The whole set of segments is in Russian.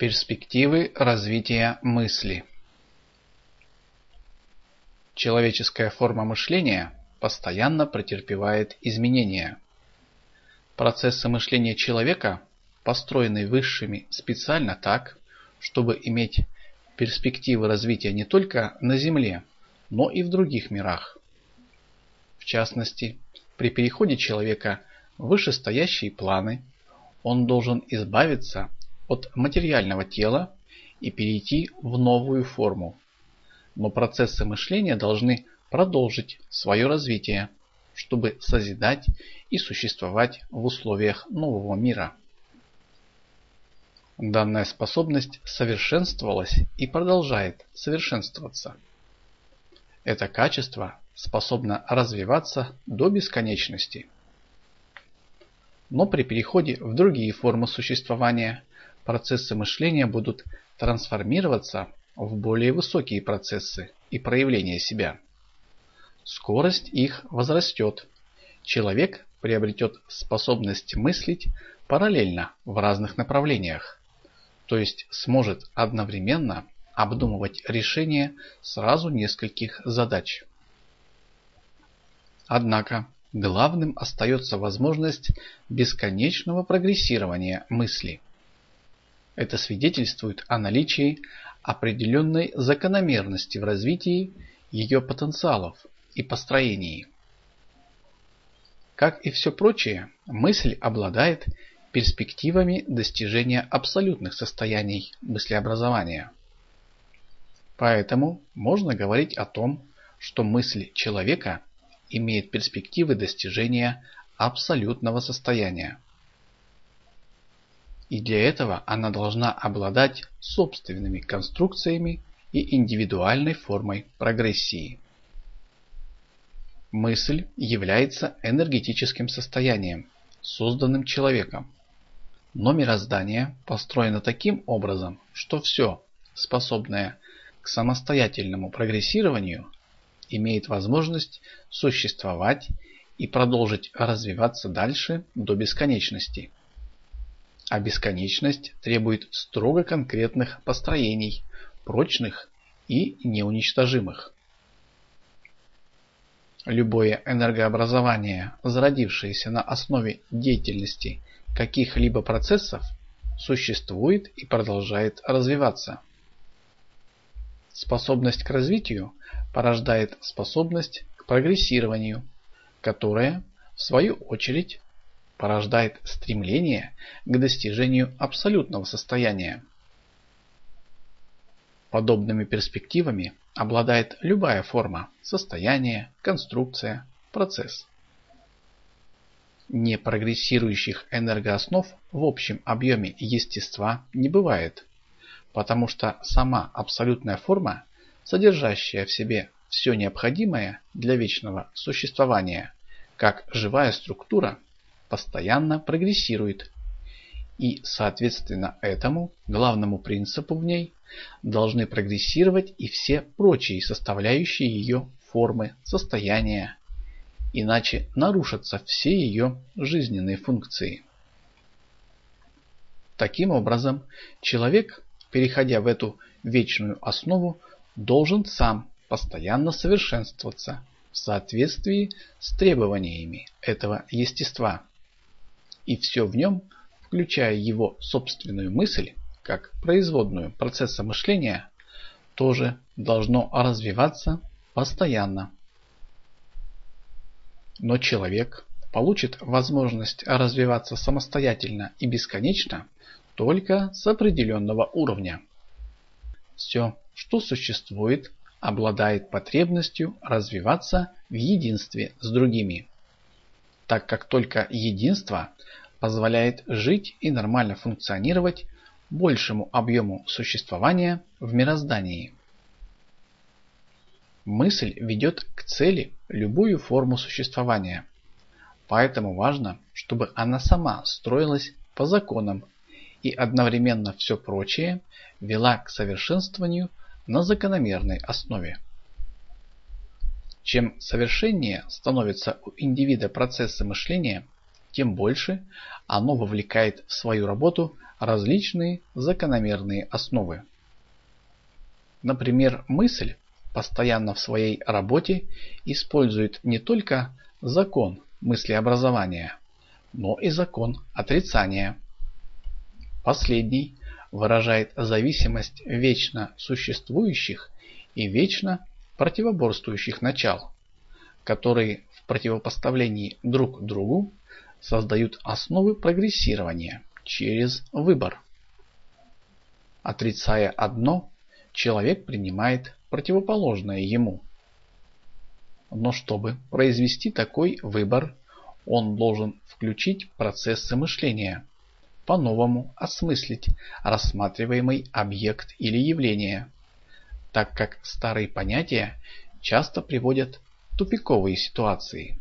Перспективы развития мысли Человеческая форма мышления постоянно претерпевает изменения. Процессы мышления человека построены высшими специально так, чтобы иметь перспективы развития не только на Земле, но и в других мирах. В частности, при переходе человека в вышестоящие планы он должен избавиться от материального тела и перейти в новую форму. Но процессы мышления должны продолжить свое развитие, чтобы созидать и существовать в условиях нового мира. Данная способность совершенствовалась и продолжает совершенствоваться. Это качество способно развиваться до бесконечности. Но при переходе в другие формы существования процессы мышления будут трансформироваться в более высокие процессы и проявления себя. Скорость их возрастет. Человек приобретет способность мыслить параллельно в разных направлениях, то есть сможет одновременно обдумывать решения сразу нескольких задач. Однако главным остается возможность бесконечного прогрессирования мысли. Это свидетельствует о наличии определенной закономерности в развитии ее потенциалов и построении. Как и все прочее, мысль обладает перспективами достижения абсолютных состояний мыслеобразования. Поэтому можно говорить о том, что мысль человека имеет перспективы достижения абсолютного состояния и для этого она должна обладать собственными конструкциями и индивидуальной формой прогрессии. Мысль является энергетическим состоянием, созданным человеком. Но мироздание построено таким образом, что все, способное к самостоятельному прогрессированию, имеет возможность существовать и продолжить развиваться дальше до бесконечности а бесконечность требует строго конкретных построений, прочных и неуничтожимых. Любое энергообразование, зародившееся на основе деятельности каких-либо процессов, существует и продолжает развиваться. Способность к развитию порождает способность к прогрессированию, которая, в свою очередь, порождает стремление к достижению абсолютного состояния. Подобными перспективами обладает любая форма, состояние, конструкция, процесс. Непрогрессирующих энергооснов в общем объеме естества не бывает, потому что сама абсолютная форма, содержащая в себе все необходимое для вечного существования, как живая структура, постоянно прогрессирует. И, соответственно этому, главному принципу в ней, должны прогрессировать и все прочие составляющие ее формы, состояния, иначе нарушатся все ее жизненные функции. Таким образом, человек, переходя в эту вечную основу, должен сам постоянно совершенствоваться в соответствии с требованиями этого естества и все в нем, включая его собственную мысль, как производную процесса мышления, тоже должно развиваться постоянно. Но человек получит возможность развиваться самостоятельно и бесконечно только с определенного уровня. Все, что существует, обладает потребностью развиваться в единстве с другими так как только единство позволяет жить и нормально функционировать большему объему существования в мироздании. Мысль ведет к цели любую форму существования, поэтому важно, чтобы она сама строилась по законам и одновременно все прочее вела к совершенствованию на закономерной основе. Чем совершеннее становятся у индивида процессы мышления, тем больше оно вовлекает в свою работу различные закономерные основы. Например, мысль постоянно в своей работе использует не только закон мыслеобразования, но и закон отрицания. Последний выражает зависимость вечно существующих и вечно противоборствующих начал, которые в противопоставлении друг другу создают основы прогрессирования через выбор. Отрицая одно, человек принимает противоположное ему. Но чтобы произвести такой выбор, он должен включить процессы мышления, по-новому осмыслить рассматриваемый объект или явление, так как старые понятия часто приводят в тупиковые ситуации.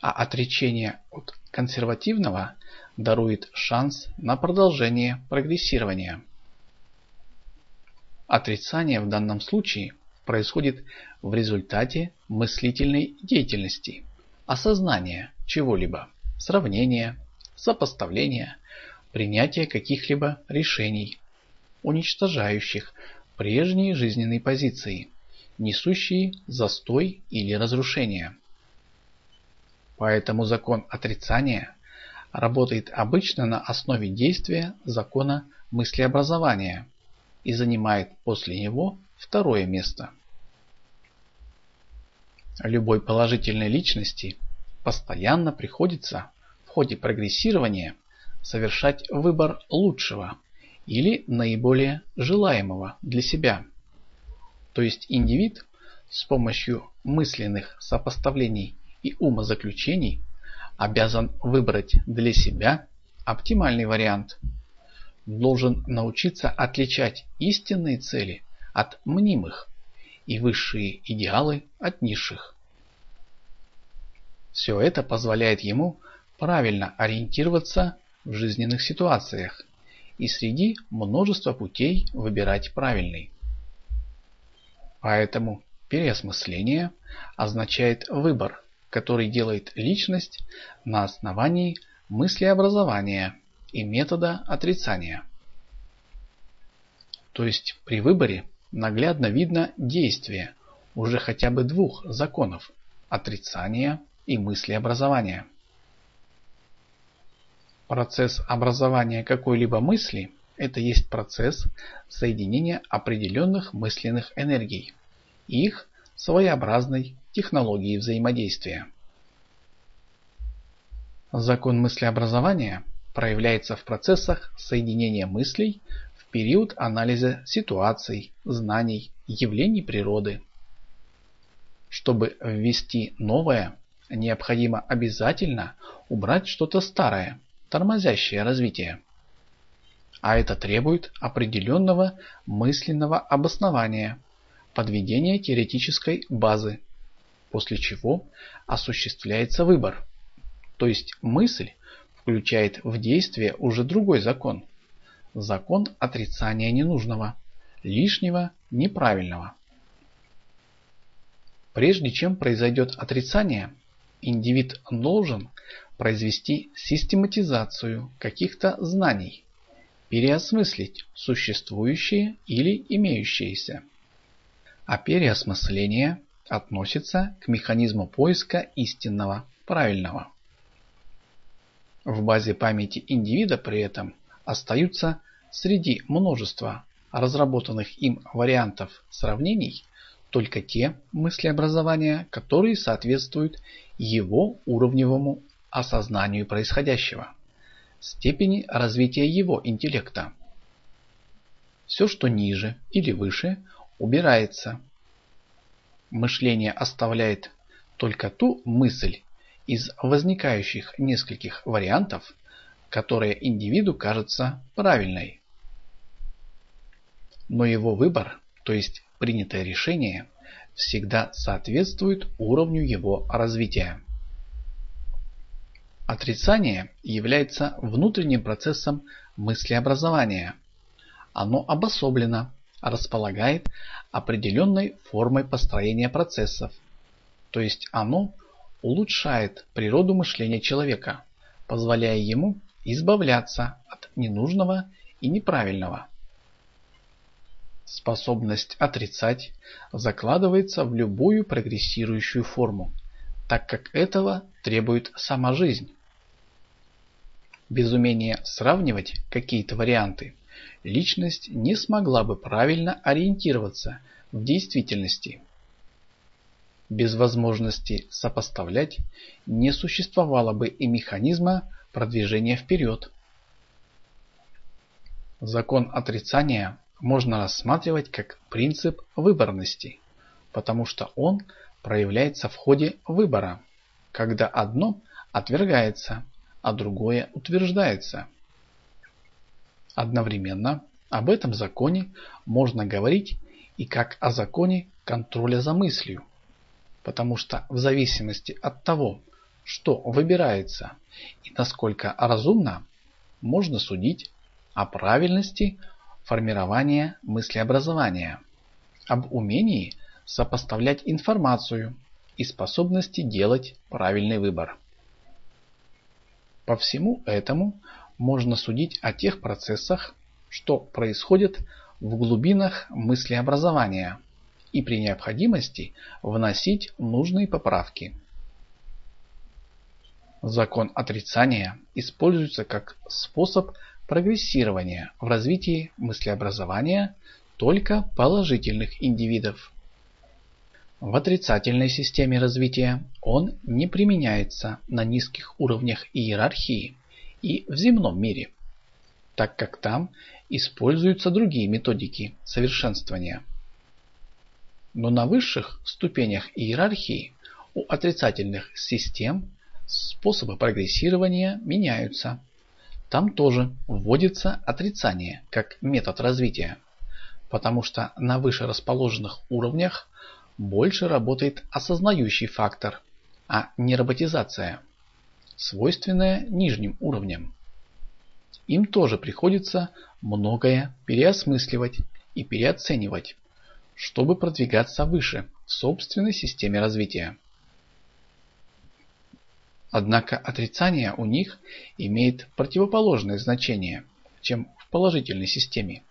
А отречение от консервативного дарует шанс на продолжение прогрессирования. Отрицание в данном случае происходит в результате мыслительной деятельности, осознания чего-либо, сравнения, сопоставления, принятия каких-либо решений, уничтожающих прежние жизненные позиции, несущие застой или разрушение. Поэтому закон отрицания работает обычно на основе действия закона мыслеобразования – и занимает после него второе место. Любой положительной личности постоянно приходится в ходе прогрессирования совершать выбор лучшего или наиболее желаемого для себя. То есть индивид с помощью мысленных сопоставлений и умозаключений обязан выбрать для себя оптимальный вариант – должен научиться отличать истинные цели от мнимых и высшие идеалы от низших. Все это позволяет ему правильно ориентироваться в жизненных ситуациях и среди множества путей выбирать правильный. Поэтому переосмысление означает выбор, который делает личность на основании мыслеобразования и метода отрицания. То есть при выборе наглядно видно действие уже хотя бы двух законов – отрицания и мыслеобразования. Процесс образования какой-либо мысли – это есть процесс соединения определенных мысленных энергий и их своеобразной технологии взаимодействия. Закон мыслеобразования – проявляется в процессах соединения мыслей в период анализа ситуаций, знаний, явлений природы. Чтобы ввести новое, необходимо обязательно убрать что-то старое, тормозящее развитие. А это требует определенного мысленного обоснования, подведения теоретической базы, после чего осуществляется выбор. То есть мысль включает в действие уже другой закон. Закон отрицания ненужного, лишнего, неправильного. Прежде чем произойдет отрицание, индивид должен произвести систематизацию каких-то знаний, переосмыслить существующие или имеющиеся. А переосмысление относится к механизму поиска истинного, правильного. В базе памяти индивида при этом остаются среди множества разработанных им вариантов сравнений только те мыслеобразования, которые соответствуют его уровневому осознанию происходящего, степени развития его интеллекта. Все, что ниже или выше, убирается. Мышление оставляет только ту мысль, из возникающих нескольких вариантов, которая индивиду кажется правильной. Но его выбор, то есть принятое решение, всегда соответствует уровню его развития. Отрицание является внутренним процессом мыслеобразования. Оно обособлено, располагает определенной формой построения процессов, то есть оно улучшает природу мышления человека, позволяя ему избавляться от ненужного и неправильного. Способность отрицать закладывается в любую прогрессирующую форму, так как этого требует сама жизнь. Без умения сравнивать какие-то варианты, личность не смогла бы правильно ориентироваться в действительности. Без возможности сопоставлять не существовало бы и механизма продвижения вперед. Закон отрицания можно рассматривать как принцип выборности, потому что он проявляется в ходе выбора, когда одно отвергается, а другое утверждается. Одновременно об этом законе можно говорить и как о законе контроля за мыслью, потому что в зависимости от того, что выбирается и насколько разумно, можно судить о правильности формирования мыслеобразования, об умении сопоставлять информацию и способности делать правильный выбор. По всему этому можно судить о тех процессах, что происходят в глубинах мыслеобразования и при необходимости вносить нужные поправки. Закон отрицания используется как способ прогрессирования в развитии мыслеобразования только положительных индивидов. В отрицательной системе развития он не применяется на низких уровнях иерархии и в земном мире, так как там используются другие методики совершенствования. Но на высших ступенях иерархии у отрицательных систем способы прогрессирования меняются там тоже вводится отрицание как метод развития, потому что на выше расположенных уровнях больше работает осознающий фактор, а не роботизация, свойственная нижним уровням. Им тоже приходится многое переосмысливать и переоценивать, чтобы продвигаться выше в собственной системе развития. Однако отрицание у них имеет противоположное значение, чем в положительной системе.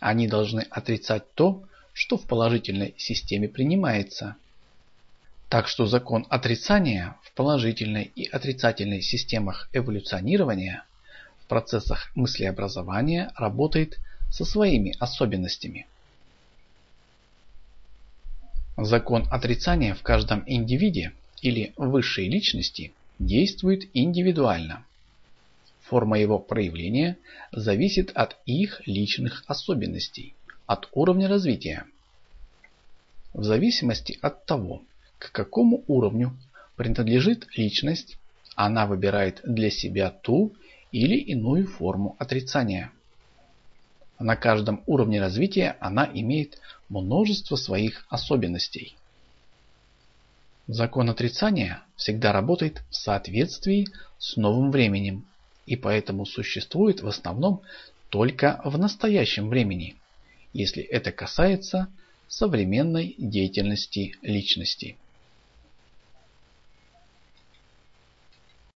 Они должны отрицать то, что в положительной системе принимается. Так что закон отрицания в положительной и отрицательной системах эволюционирования в процессах мыслеобразования работает со своими особенностями. Закон отрицания в каждом индивиде или высшей личности действует индивидуально. Форма его проявления зависит от их личных особенностей, от уровня развития. В зависимости от того, к какому уровню принадлежит личность, она выбирает для себя ту или иную форму отрицания. На каждом уровне развития она имеет множество своих особенностей. Закон отрицания всегда работает в соответствии с новым временем и поэтому существует в основном только в настоящем времени, если это касается современной деятельности личности.